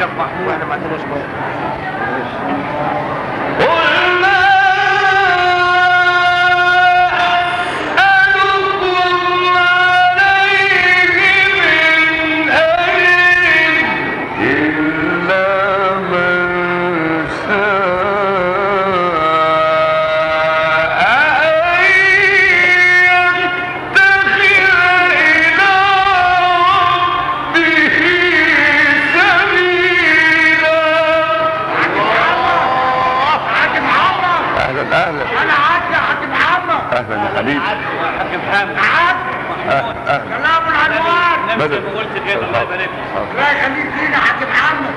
جب محمود حبيبي. سلام العنوان بدر قلت خير الله يبارك فيك لا يخليك. فينا حاج محمد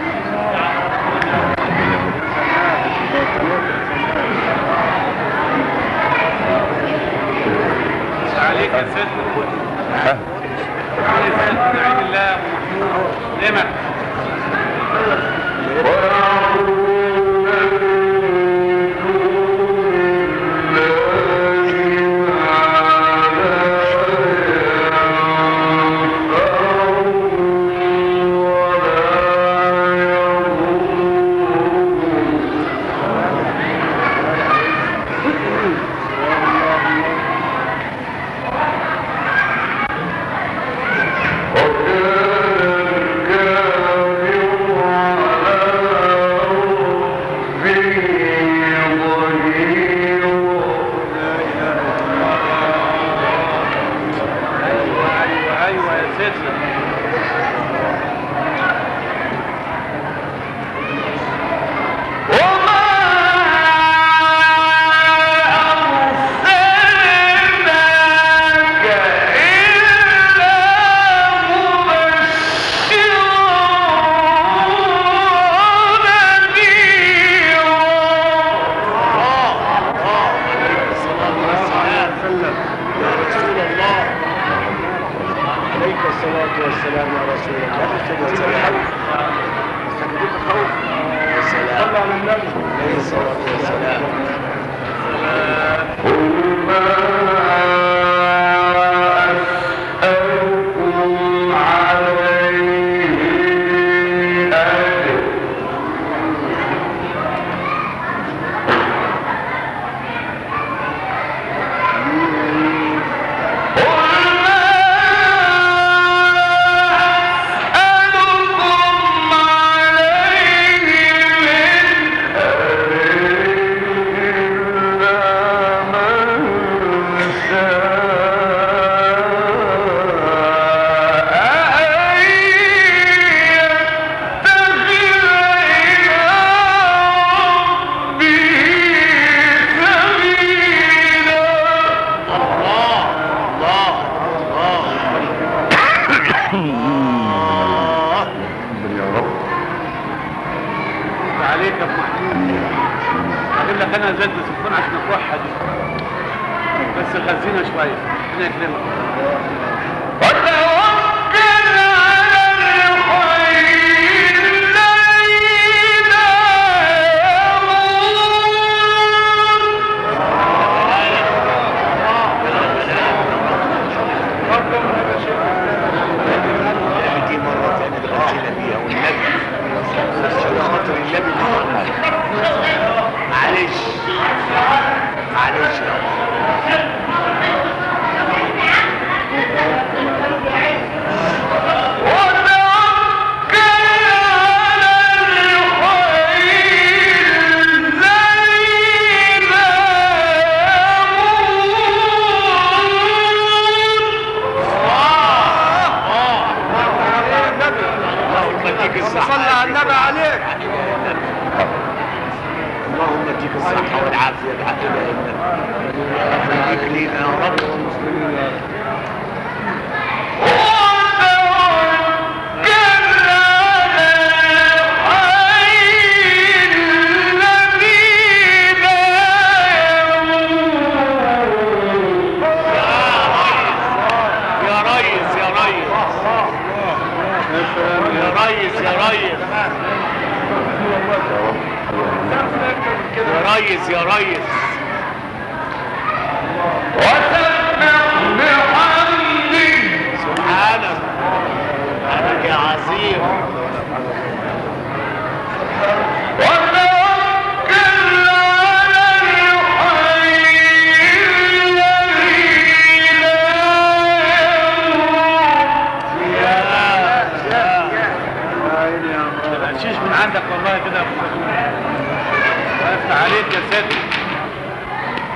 عليك يا سيد. الله. نعمة. الصلاة والسلام على رسول الله عليه وسلم السلام عليكم ورحمة الله وبركاته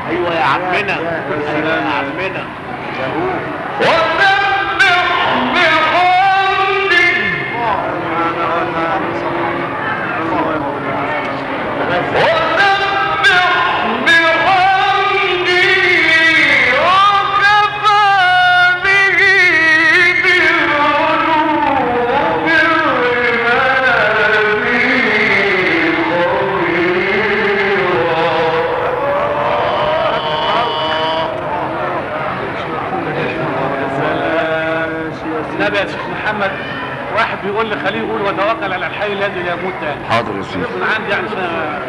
ايوه يا عمنا. ايوه يا عمنا. وتوكل على الحي الذي لا يموت تاني حاضر يا سيدي. من عندي يعني عشان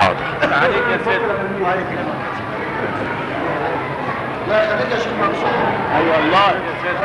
حاضر. عليك يا سيدي. ايوه والله يا سيدي.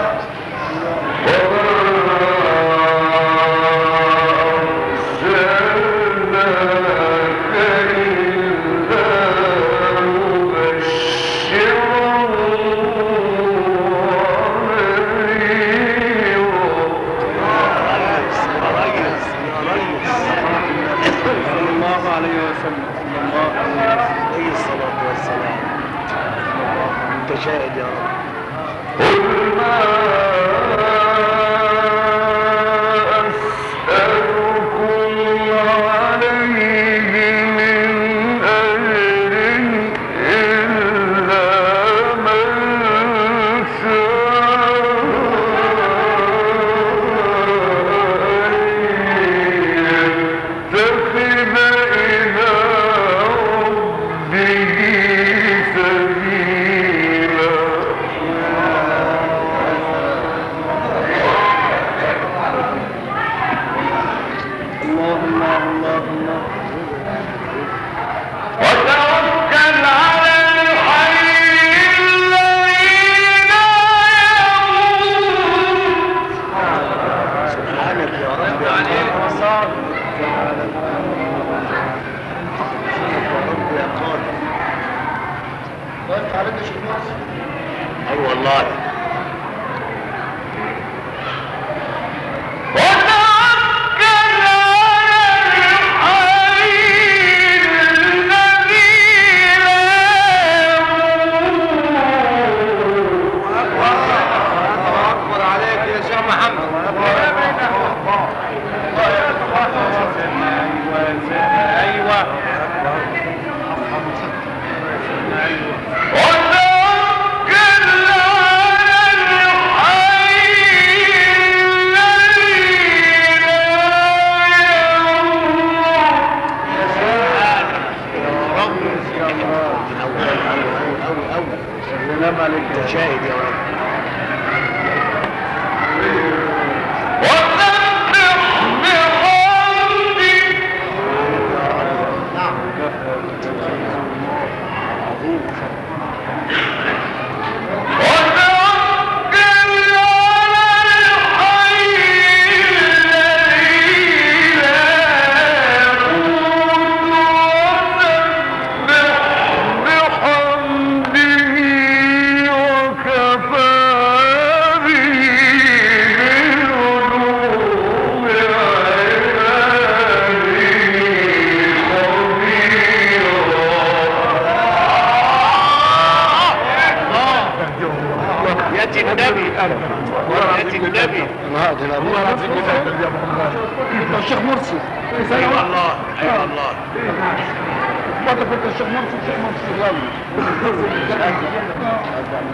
مرة كنت الشيخ مرسي الشيخ مرسي يلا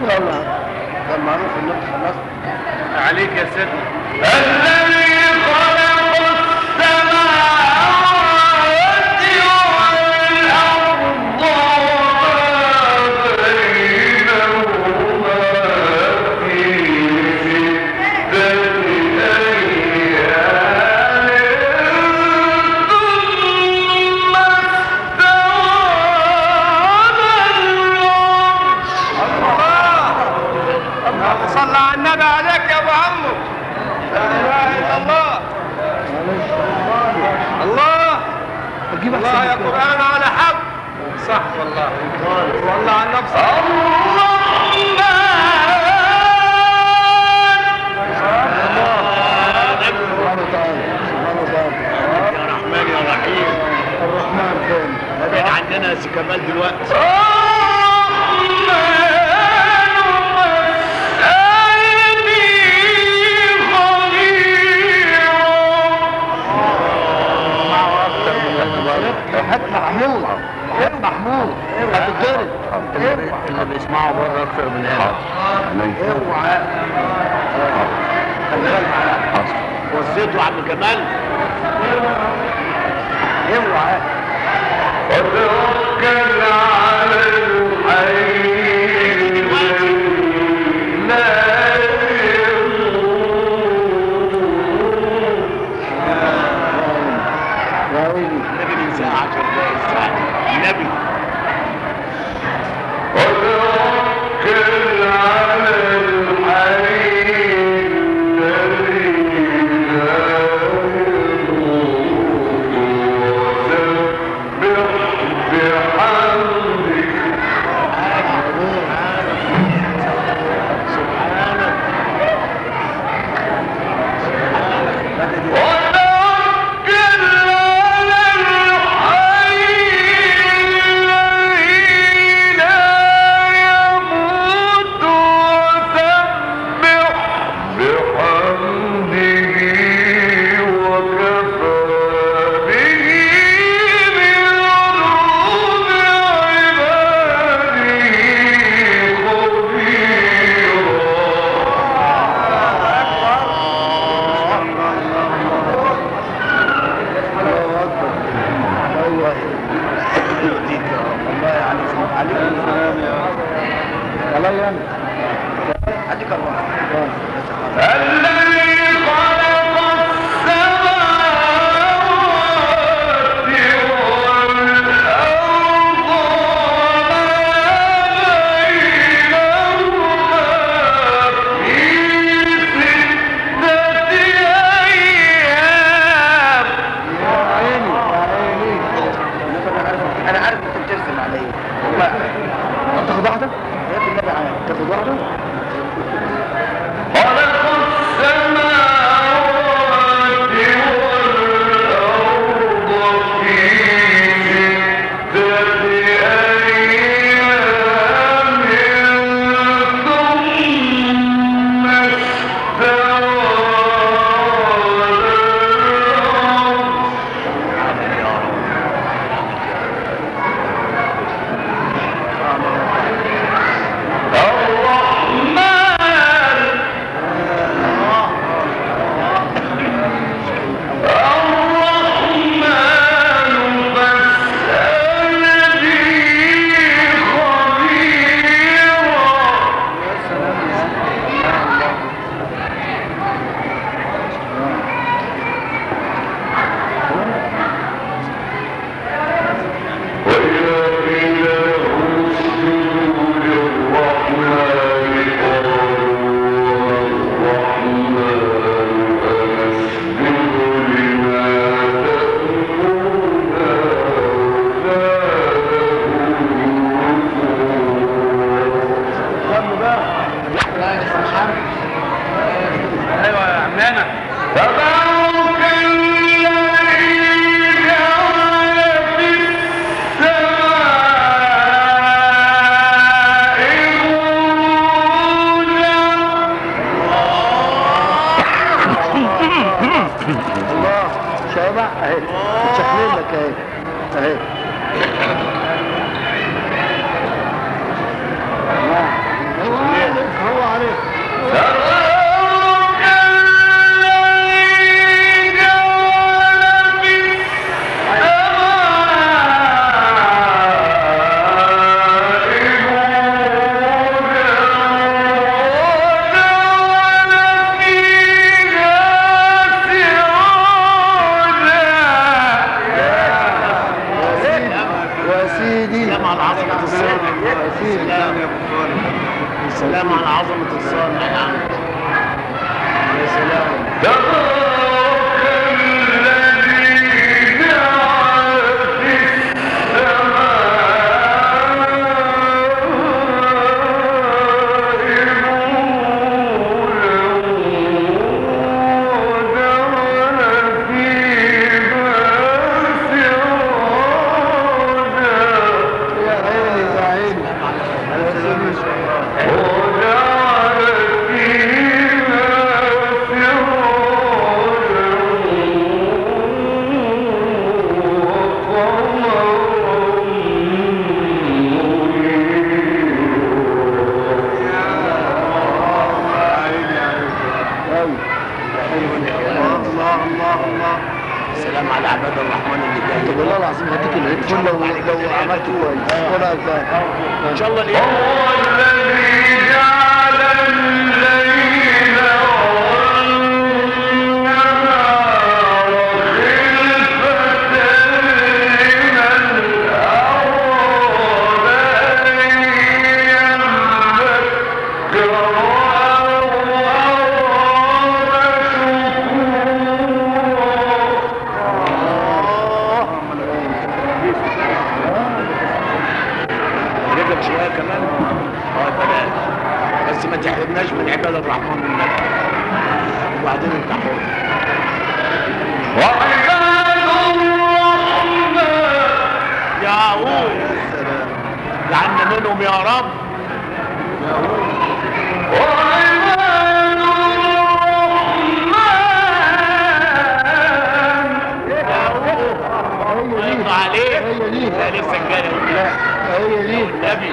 يلا كان معروف ان انت خلصت عليك يا سيدي والله عن سلام على عظمة الصانع يا عم يا سلام. قوي الله الله الله السلام على عباد الرحمن اللي جاي والله العظيم هديك الهيد كله لو عملته كويس. ان شاء الله هو الذي جعل ياهود لعنا منهم يا رب وعباد الرحمن ياهود عليه لا لسه الجاري لا هي دي النبي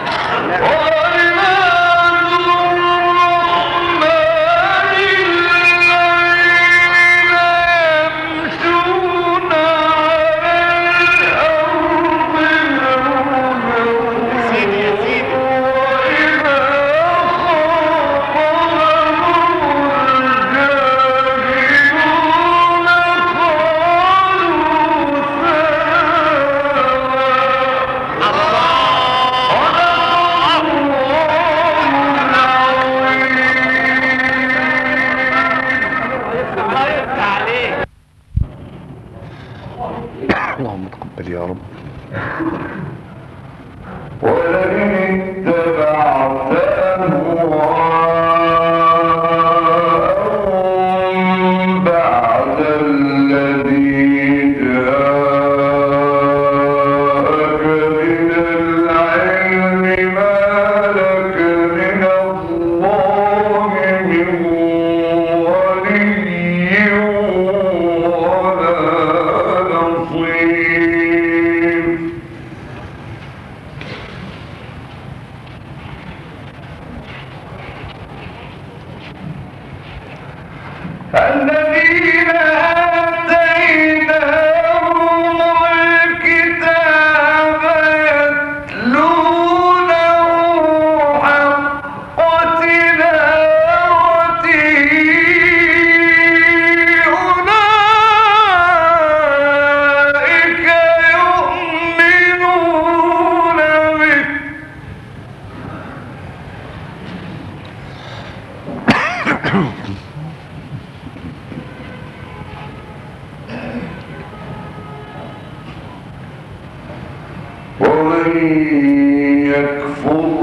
پھول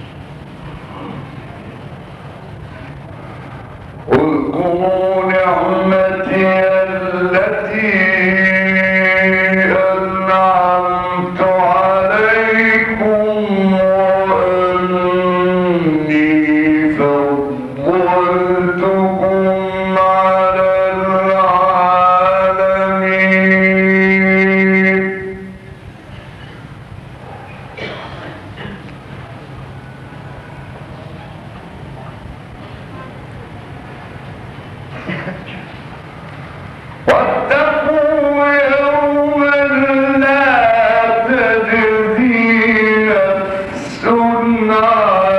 النار